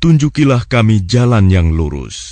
tunjukilah kami jalan yang lurus.